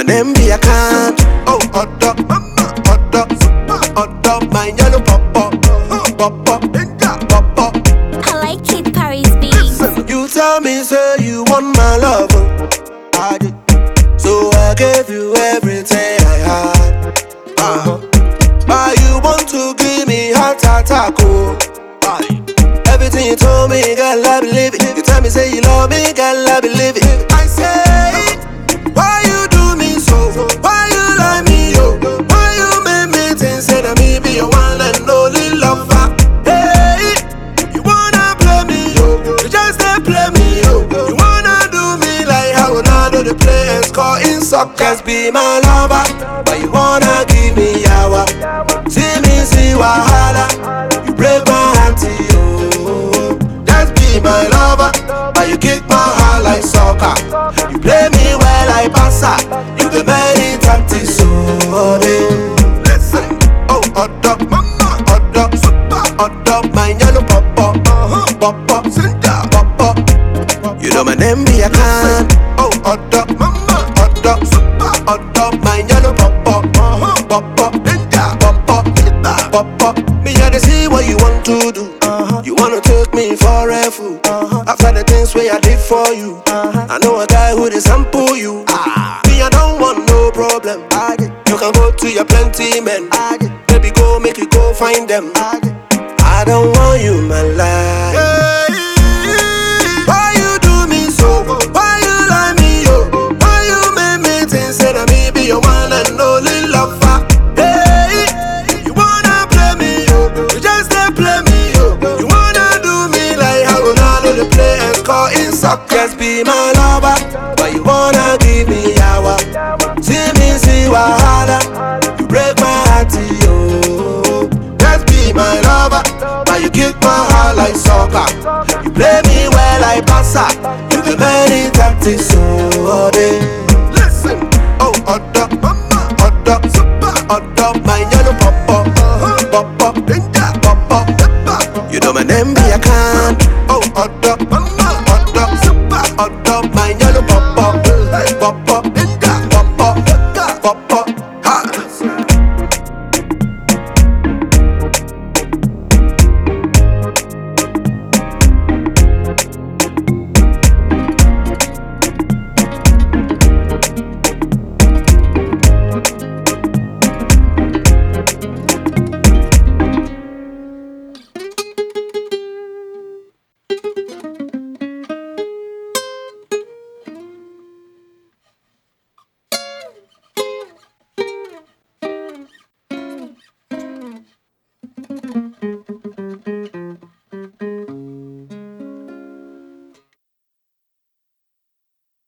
of them be a can. Oh, hot dog, hot dog, hot dog, my yellow pop pop, pop pop, pop pop. I like Kid Paris beats. You tell me, say you want my love, I did. so I gave you everything I had. Uh-huh. But you want to give me heart attack, oh. Everything you told me, girl, I believe it. You tell me, say you love me, girl, I believe it. In soccer? Just be my lover, but you wanna give me yawa. See me see wahala, you break my heart, yo. Just be my lover, but you kick my heart like soccer. You play me well like passa, you the very tactics, oh. so. Oh, hot mama, hot super, hot my pop pop. You know my name be a can. Oh, hot dog, mama, hot dog, hot dog, my yellow pop pop, uh-huh, pop pop, pop pop, pop pop. Me I dey see what you want to do. Uh-huh. You wanna take me for a fool. Uh-huh. After the things way I did for you. I know a guy who dey sample you. Ah. Me I don't want no problem. You can go to your plenty men. Baby go make you go find them. I don't want you my life. In? Just be my lover, but you wanna give me yawa. See me see wahala, you break my heart yo. Just be my lover, but you kick my heart like soccer. You play me well like passa, you the many tactics all day. Listen, oh hot dog, super hot my yellow pop pop, uh-huh, pop pop, danger, pop pop. You know my name be a can. Oh hot mama.